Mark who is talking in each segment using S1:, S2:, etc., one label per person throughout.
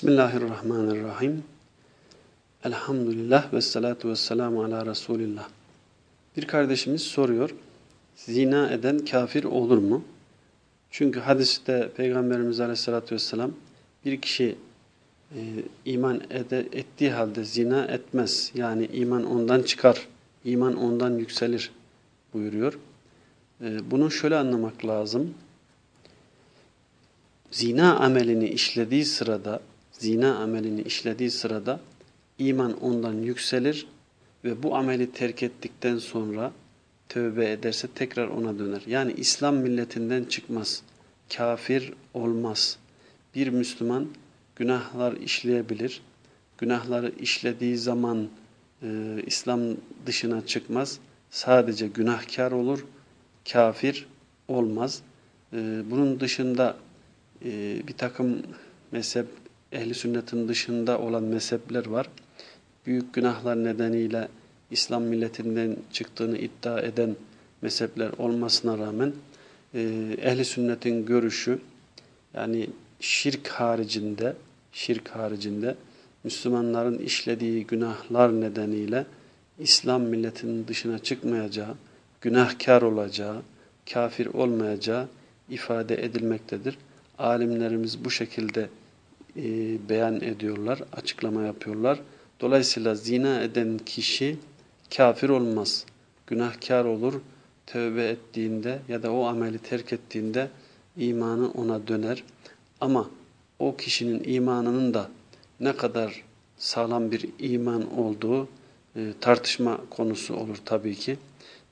S1: Bismillahirrahmanirrahim. Elhamdülillah ve salatu ve selamu ala Resulillah. Bir kardeşimiz soruyor, zina eden kafir olur mu? Çünkü hadiste Peygamberimiz aleyhissalatü vesselam bir kişi e, iman ede, ettiği halde zina etmez. Yani iman ondan çıkar, iman ondan yükselir buyuruyor. E, bunu şöyle anlamak lazım. Zina amelini işlediği sırada zina amelini işlediği sırada iman ondan yükselir ve bu ameli terk ettikten sonra tövbe ederse tekrar ona döner. Yani İslam milletinden çıkmaz. Kafir olmaz. Bir Müslüman günahlar işleyebilir. Günahları işlediği zaman e, İslam dışına çıkmaz. Sadece günahkar olur. Kafir olmaz. E, bunun dışında e, bir takım mezhep ehli sünnetin dışında olan mezhepler var. Büyük günahlar nedeniyle İslam milletinden çıktığını iddia eden mezhepler olmasına rağmen e, ehli sünnetin görüşü yani şirk haricinde şirk haricinde Müslümanların işlediği günahlar nedeniyle İslam milletinin dışına çıkmayacağı, günahkar olacağı, kafir olmayacağı ifade edilmektedir. Alimlerimiz bu şekilde e, beyan ediyorlar, açıklama yapıyorlar. Dolayısıyla zina eden kişi kafir olmaz. Günahkar olur. Tövbe ettiğinde ya da o ameli terk ettiğinde imanı ona döner. Ama o kişinin imanının da ne kadar sağlam bir iman olduğu e, tartışma konusu olur tabii ki.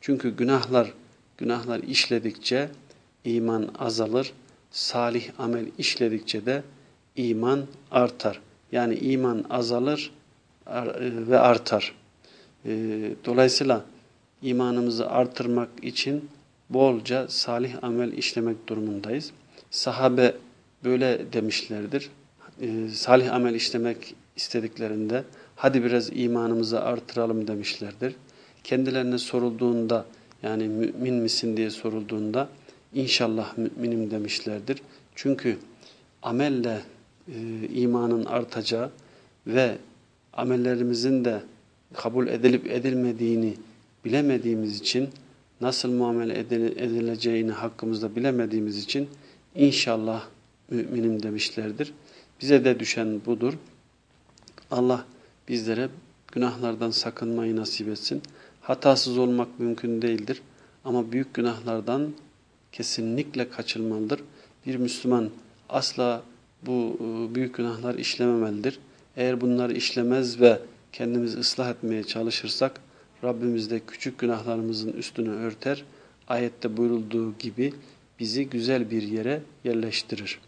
S1: Çünkü günahlar günahlar işledikçe iman azalır. Salih amel işledikçe de iman artar. Yani iman azalır ve artar. E, dolayısıyla imanımızı artırmak için bolca salih amel işlemek durumundayız. Sahabe böyle demişlerdir. E, salih amel işlemek istediklerinde hadi biraz imanımızı artıralım demişlerdir. Kendilerine sorulduğunda yani mümin misin diye sorulduğunda inşallah müminim demişlerdir. Çünkü amelle e, imanın artacağı ve amellerimizin de kabul edilip edilmediğini bilemediğimiz için nasıl muamele edileceğini hakkımızda bilemediğimiz için inşallah müminim demişlerdir. Bize de düşen budur. Allah bizlere günahlardan sakınmayı nasip etsin. Hatasız olmak mümkün değildir. Ama büyük günahlardan kesinlikle kaçılmalıdır. Bir Müslüman asla bu e, büyük günahlar işlememelidir. Eğer bunları işlemez ve kendimizi ıslah etmeye çalışırsak Rabbimiz de küçük günahlarımızın üstünü örter. Ayette buyurulduğu gibi bizi güzel bir yere yerleştirir.